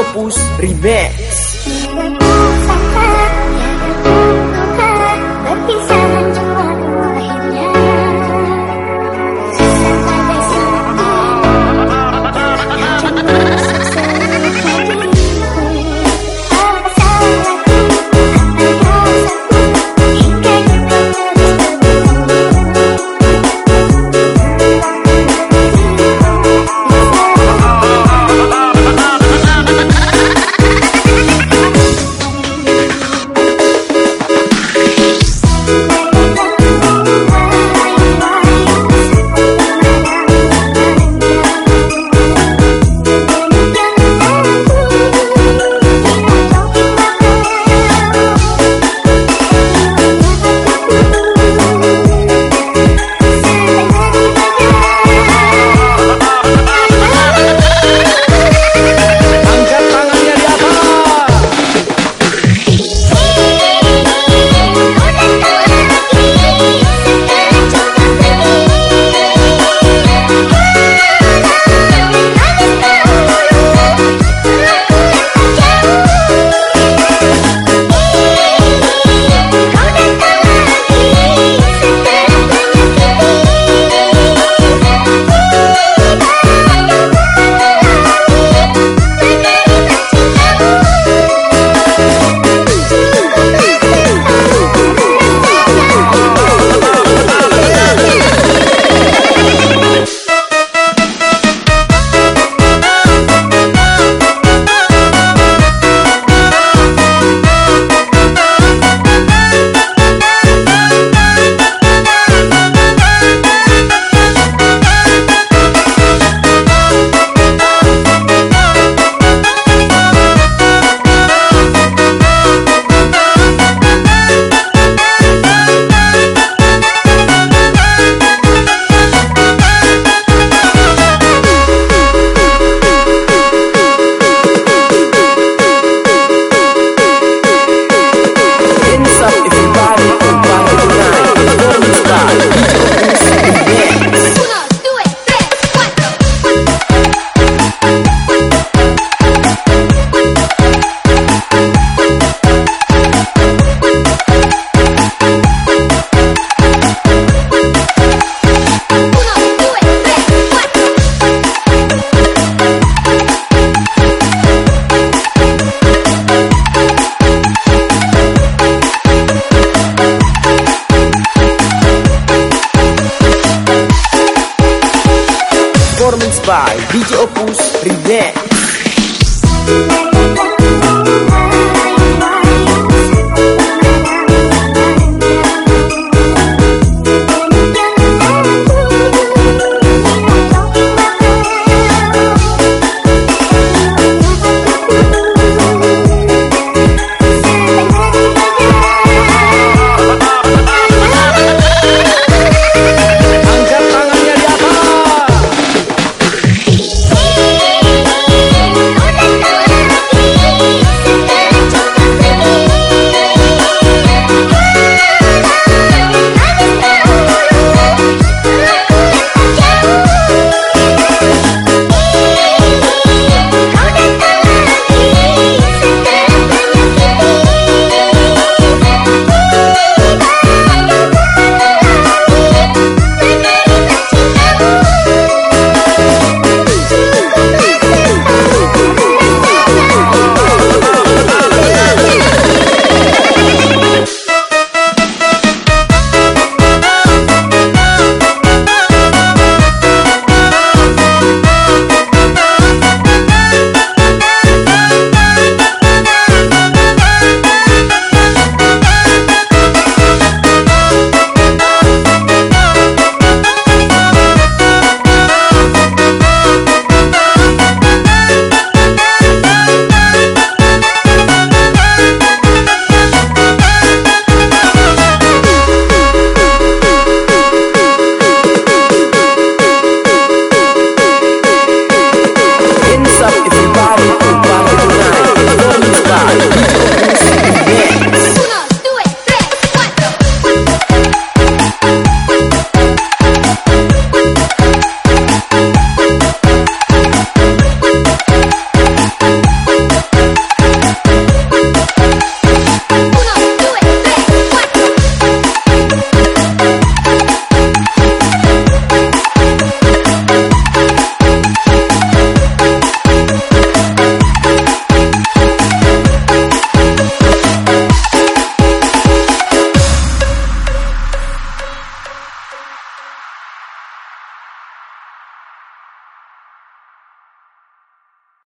Opus Remix. DJ Opus Privé